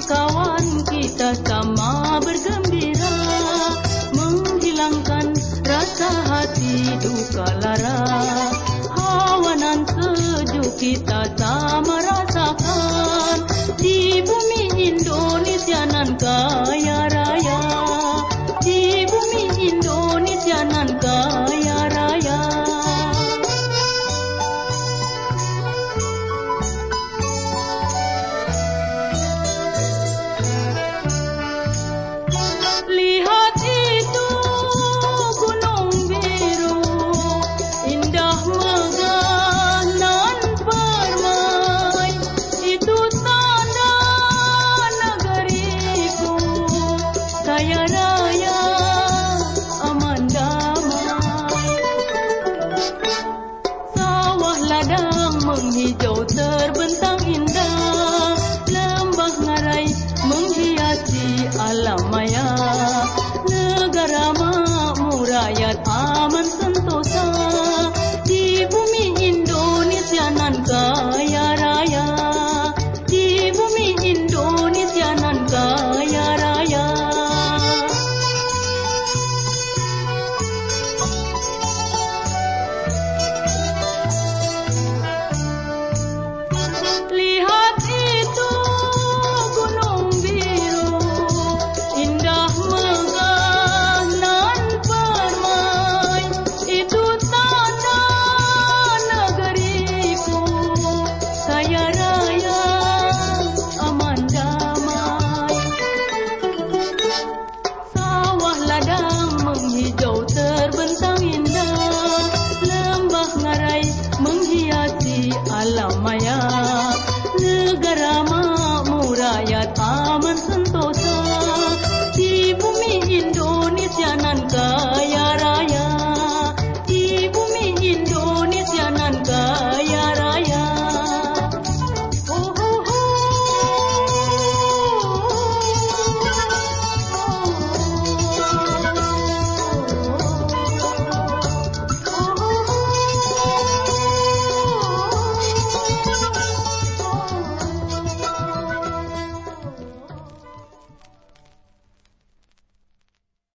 kawan kita sama bergembira menghilangkan rasa hati duka lara. Hawa nan sejuk kita sama rasakan di bumi Indonesia nan kau ladang Hijau terbang